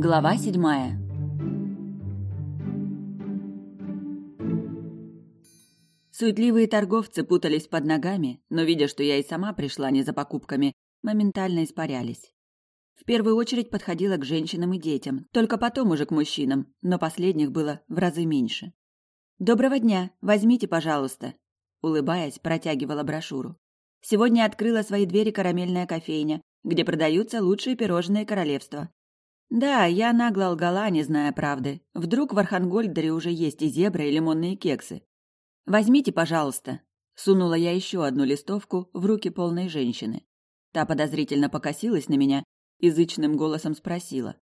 Глава седьмая. Суетливые торговцы путались под ногами, но, видя, что я и сама пришла не за покупками, моментально испарялись. В первую очередь подходила к женщинам и детям, только потом уже к мужчинам, но последних было в разы меньше. «Доброго дня! Возьмите, пожалуйста!» Улыбаясь, протягивала брошюру. «Сегодня открыла свои двери карамельная кофейня, где продаются лучшие пирожные королевства. Да, я нагло лгала, не зная правды. Вдруг в Архангольдере уже есть и зебра, и лимонные кексы. Возьмите, пожалуйста. Сунула я еще одну листовку в руки полной женщины. Та подозрительно покосилась на меня и зычным голосом спросила.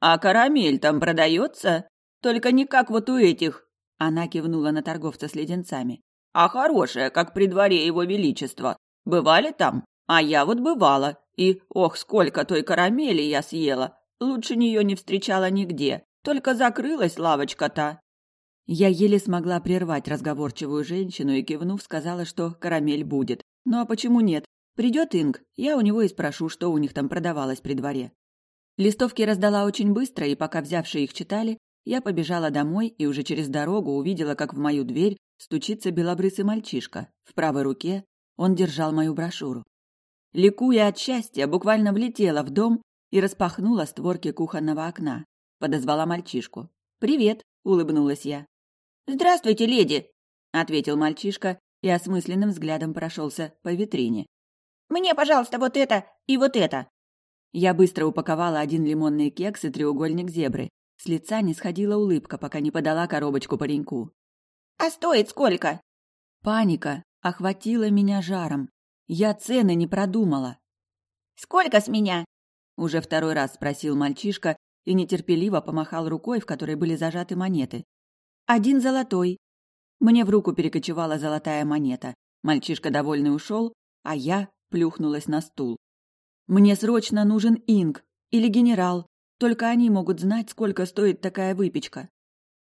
«А карамель там продается? Только не как вот у этих!» Она кивнула на торговца с леденцами. «А хорошая, как при дворе его величества. Бывали там? А я вот бывала. И, ох, сколько той карамели я съела! Лучше нее не встречала нигде. Только закрылась лавочка-то. Я еле смогла прервать разговорчивую женщину и, кивнув, сказала, что карамель будет. Ну а почему нет? Придет Инг, я у него и спрошу, что у них там продавалось при дворе. Листовки раздала очень быстро, и пока взявшие их читали, я побежала домой и уже через дорогу увидела, как в мою дверь стучится белобрысый мальчишка. В правой руке он держал мою брошюру. Ликуя от счастья, буквально влетела в дом и распахнула створки кухонного окна. Подозвала мальчишку. «Привет!» — улыбнулась я. «Здравствуйте, леди!» — ответил мальчишка и осмысленным взглядом прошелся по витрине. «Мне, пожалуйста, вот это и вот это!» Я быстро упаковала один лимонный кекс и треугольник зебры. С лица не сходила улыбка, пока не подала коробочку пареньку. «А стоит сколько?» Паника охватила меня жаром. Я цены не продумала. «Сколько с меня?» Уже второй раз спросил мальчишка и нетерпеливо помахал рукой, в которой были зажаты монеты. Один золотой. Мне в руку перекочевала золотая монета. Мальчишка довольный ушел, а я плюхнулась на стул. Мне срочно нужен инг или генерал. Только они могут знать, сколько стоит такая выпечка.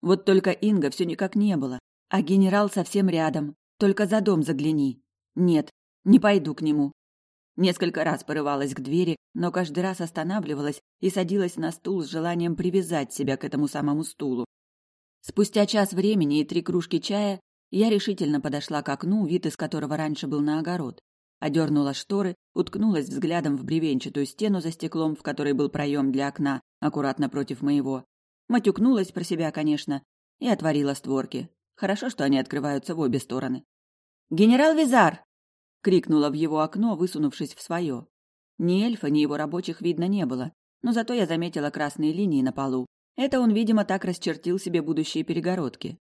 Вот только инга все никак не было, а генерал совсем рядом. Только за дом загляни. Нет, не пойду к нему. Несколько раз порывалась к двери, но каждый раз останавливалась и садилась на стул с желанием привязать себя к этому самому стулу. Спустя час времени и три кружки чая я решительно подошла к окну, вид из которого раньше был на огород. Одернула шторы, уткнулась взглядом в бревенчатую стену за стеклом, в которой был проем для окна, аккуратно против моего. Матюкнулась про себя, конечно, и отворила створки. Хорошо, что они открываются в обе стороны. «Генерал Визар!» — крикнула в его окно, высунувшись в свое. Ни эльфа, ни его рабочих видно не было, но зато я заметила красные линии на полу, это он, видимо, так расчертил себе будущие перегородки.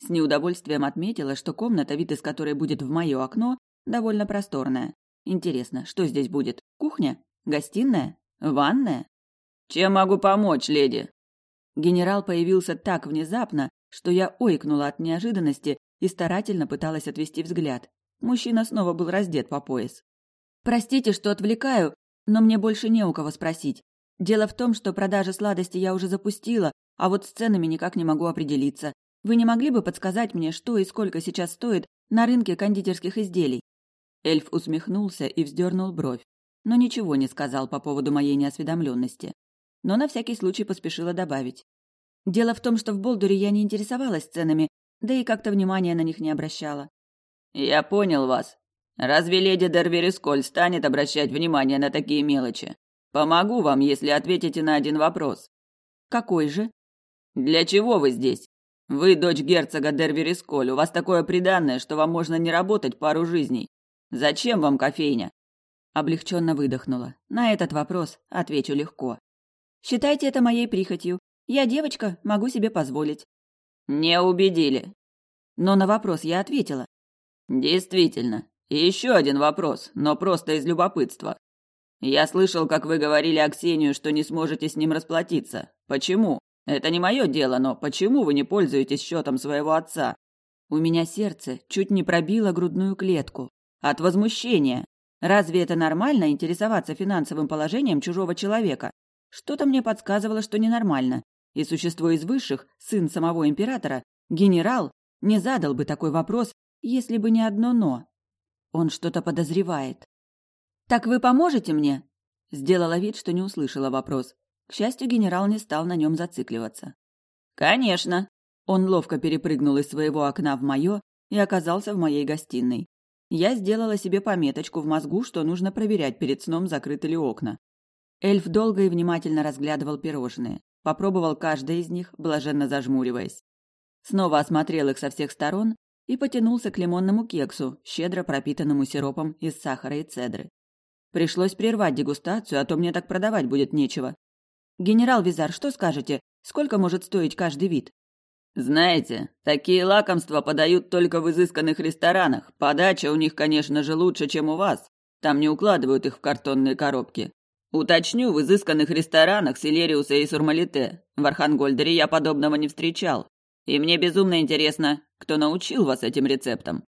С неудовольствием отметила, что комната, вид из которой будет в мое окно, довольно просторная. Интересно, что здесь будет? Кухня? Гостиная? Ванная? Чем могу помочь, леди? Генерал появился так внезапно, что я ойкнула от неожиданности и старательно пыталась отвести взгляд. Мужчина снова был раздет по пояс. Простите, что отвлекаю, но мне больше не у кого спросить. Дело в том, что продажи сладости я уже запустила, а вот с ценами никак не могу определиться. Вы не могли бы подсказать мне, что и сколько сейчас стоит на рынке кондитерских изделий?» Эльф усмехнулся и вздернул бровь, но ничего не сказал по поводу моей неосведомленности. Но на всякий случай поспешила добавить. «Дело в том, что в Болдуре я не интересовалась ценами, да и как-то внимания на них не обращала». «Я понял вас. Разве леди Дерверисколь станет обращать внимание на такие мелочи? Помогу вам, если ответите на один вопрос. Какой же? Для чего вы здесь? Вы дочь герцога Дерверисколь, у вас такое приданное, что вам можно не работать пару жизней. Зачем вам кофейня? Облегченно выдохнула. На этот вопрос отвечу легко. Считайте это моей прихотью. Я девочка, могу себе позволить. Не убедили. Но на вопрос я ответила. Действительно. И еще один вопрос, но просто из любопытства. Я слышал, как вы говорили Аксению, что не сможете с ним расплатиться. Почему? Это не мое дело, но почему вы не пользуетесь счетом своего отца? У меня сердце чуть не пробило грудную клетку. От возмущения. Разве это нормально интересоваться финансовым положением чужого человека? Что-то мне подсказывало, что ненормально. И существо из высших, сын самого императора, генерал, не задал бы такой вопрос, если бы не одно «но». Он что-то подозревает. «Так вы поможете мне?» Сделала вид, что не услышала вопрос. К счастью, генерал не стал на нем зацикливаться. «Конечно!» Он ловко перепрыгнул из своего окна в мое и оказался в моей гостиной. Я сделала себе пометочку в мозгу, что нужно проверять перед сном, закрыты ли окна. Эльф долго и внимательно разглядывал пирожные. Попробовал каждое из них, блаженно зажмуриваясь. Снова осмотрел их со всех сторон и потянулся к лимонному кексу, щедро пропитанному сиропом из сахара и цедры. Пришлось прервать дегустацию, а то мне так продавать будет нечего. «Генерал Визар, что скажете? Сколько может стоить каждый вид?» «Знаете, такие лакомства подают только в изысканных ресторанах. Подача у них, конечно же, лучше, чем у вас. Там не укладывают их в картонные коробки. Уточню, в изысканных ресторанах Селериуса и Сурмалите. В Архангольдере я подобного не встречал. И мне безумно интересно, кто научил вас этим рецептам.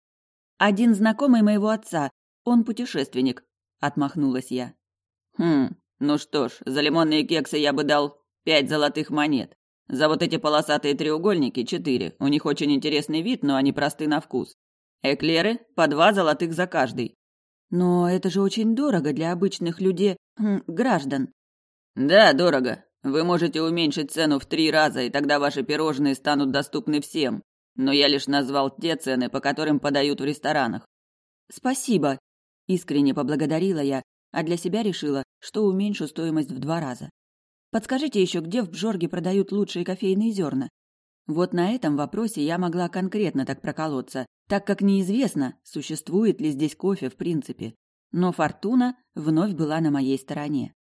Один знакомый моего отца. Он путешественник, отмахнулась я. Хм, ну что ж, за лимонные кексы я бы дал пять золотых монет. За вот эти полосатые треугольники четыре. У них очень интересный вид, но они просты на вкус. Эклеры по два золотых за каждый. Но это же очень дорого для обычных людей, хм, граждан. Да, дорого. Вы можете уменьшить цену в три раза, и тогда ваши пирожные станут доступны всем. Но я лишь назвал те цены, по которым подают в ресторанах. Спасибо, искренне поблагодарила я, а для себя решила, что уменьшу стоимость в два раза. Подскажите еще, где в Бжорге продают лучшие кофейные зерна? Вот на этом вопросе я могла конкретно так проколоться, так как неизвестно, существует ли здесь кофе в принципе. Но фортуна вновь была на моей стороне.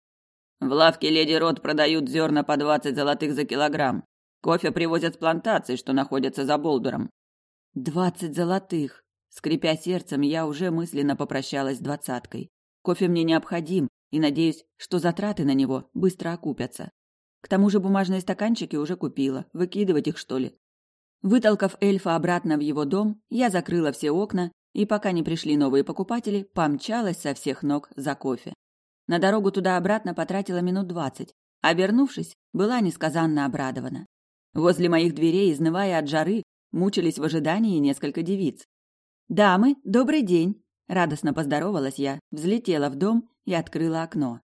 В лавке Леди Рот продают зерна по двадцать золотых за килограмм. Кофе привозят с плантаций, что находятся за Болдуром. Двадцать золотых. Скрипя сердцем, я уже мысленно попрощалась с двадцаткой. Кофе мне необходим, и надеюсь, что затраты на него быстро окупятся. К тому же бумажные стаканчики уже купила. Выкидывать их, что ли? Вытолкав эльфа обратно в его дом, я закрыла все окна и, пока не пришли новые покупатели, помчалась со всех ног за кофе. На дорогу туда-обратно потратила минут двадцать, вернувшись, была несказанно обрадована. Возле моих дверей, изнывая от жары, мучились в ожидании несколько девиц. «Дамы, добрый день!» Радостно поздоровалась я, взлетела в дом и открыла окно.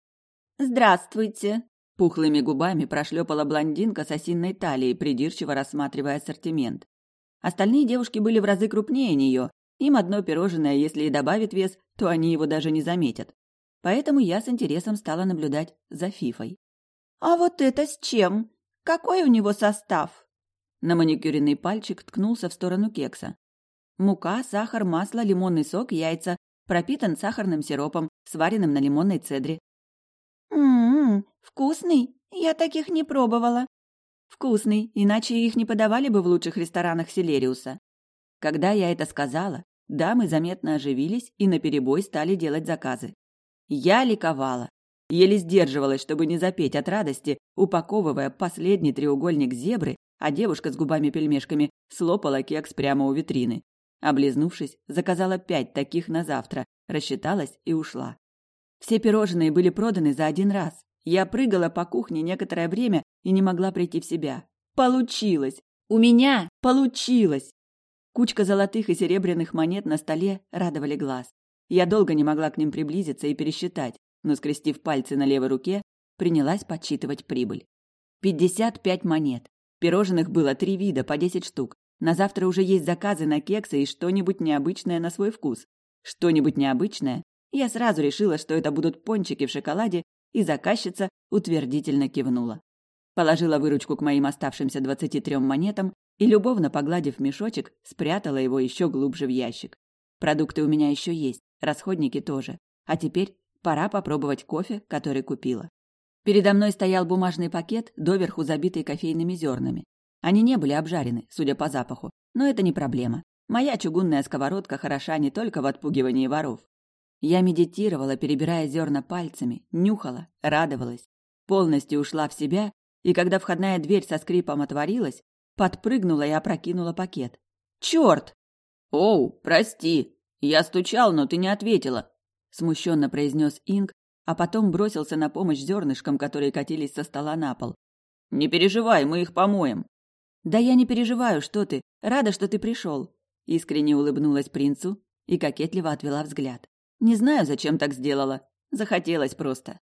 «Здравствуйте!» Пухлыми губами прошлепала блондинка с осинной талией, придирчиво рассматривая ассортимент. Остальные девушки были в разы крупнее нее. Им одно пирожное, если и добавит вес, то они его даже не заметят. Поэтому я с интересом стала наблюдать за Фифой. «А вот это с чем? Какой у него состав?» На маникюренный пальчик ткнулся в сторону кекса. Мука, сахар, масло, лимонный сок, яйца. Пропитан сахарным сиропом, сваренным на лимонной цедре. «Ммм, вкусный? Я таких не пробовала». «Вкусный, иначе их не подавали бы в лучших ресторанах Селериуса». Когда я это сказала, дамы заметно оживились и наперебой стали делать заказы. Я ликовала. Еле сдерживалась, чтобы не запеть от радости, упаковывая последний треугольник зебры, а девушка с губами-пельмешками слопала кекс прямо у витрины. Облизнувшись, заказала пять таких на завтра, рассчиталась и ушла. Все пирожные были проданы за один раз. Я прыгала по кухне некоторое время и не могла прийти в себя. Получилось! У меня получилось! Кучка золотых и серебряных монет на столе радовали глаз. Я долго не могла к ним приблизиться и пересчитать, но, скрестив пальцы на левой руке, принялась подсчитывать прибыль. Пятьдесят пять монет. Пирожных было три вида, по десять штук. На завтра уже есть заказы на кексы и что-нибудь необычное на свой вкус. Что-нибудь необычное? Я сразу решила, что это будут пончики в шоколаде, и заказчица утвердительно кивнула. Положила выручку к моим оставшимся двадцати трем монетам и, любовно погладив мешочек, спрятала его еще глубже в ящик. Продукты у меня еще есть, расходники тоже. А теперь пора попробовать кофе, который купила. Передо мной стоял бумажный пакет, доверху забитый кофейными зернами. Они не были обжарены, судя по запаху, но это не проблема. Моя чугунная сковородка хороша не только в отпугивании воров. Я медитировала, перебирая зерна пальцами, нюхала, радовалась. Полностью ушла в себя, и когда входная дверь со скрипом отворилась, подпрыгнула и опрокинула пакет. «Черт!» «Оу, прости! Я стучал, но ты не ответила!» Смущенно произнес Инг, а потом бросился на помощь зернышкам, которые катились со стола на пол. «Не переживай, мы их помоем!» «Да я не переживаю, что ты. Рада, что ты пришел». Искренне улыбнулась принцу и кокетливо отвела взгляд. «Не знаю, зачем так сделала. Захотелось просто».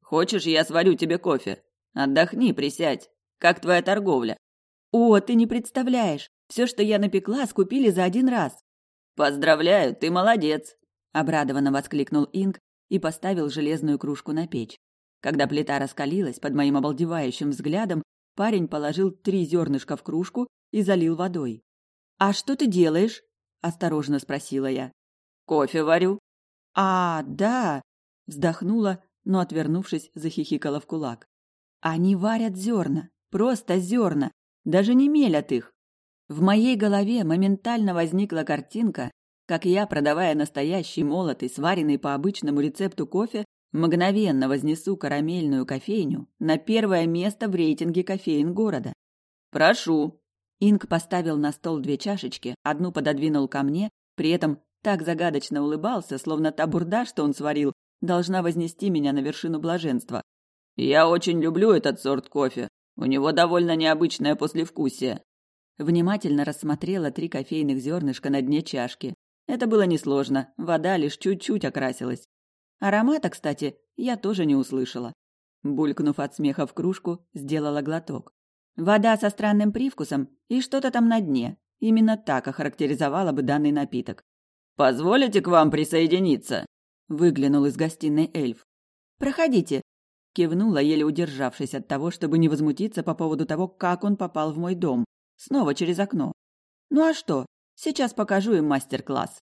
«Хочешь, я сварю тебе кофе?» Отдохни, присядь. Как твоя торговля? О, ты не представляешь. Все, что я напекла, скупили за один раз. Поздравляю, ты молодец, обрадованно воскликнул Инг и поставил железную кружку на печь. Когда плита раскалилась под моим обалдевающим взглядом, парень положил три зернышка в кружку и залил водой. «А что ты делаешь?» – осторожно спросила я. «Кофе варю». «А, да!» – вздохнула, но, отвернувшись, захихикала в кулак. «Они варят зерна, просто зерна, даже не мелят их». В моей голове моментально возникла картинка, как я, продавая настоящий молотый, сваренный по обычному рецепту кофе, мгновенно вознесу карамельную кофейню на первое место в рейтинге кофеин города. «Прошу», Инг поставил на стол две чашечки, одну пододвинул ко мне, при этом так загадочно улыбался, словно та бурда, что он сварил, должна вознести меня на вершину блаженства. «Я очень люблю этот сорт кофе. У него довольно необычное послевкусие». Внимательно рассмотрела три кофейных зернышка на дне чашки. Это было несложно, вода лишь чуть-чуть окрасилась. Аромата, кстати, я тоже не услышала. Булькнув от смеха в кружку, сделала глоток. Вода со странным привкусом и что-то там на дне. Именно так охарактеризовала бы данный напиток. «Позволите к вам присоединиться?» Выглянул из гостиной эльф. «Проходите», кивнула, еле удержавшись от того, чтобы не возмутиться по поводу того, как он попал в мой дом. Снова через окно. «Ну а что? Сейчас покажу им мастер-класс».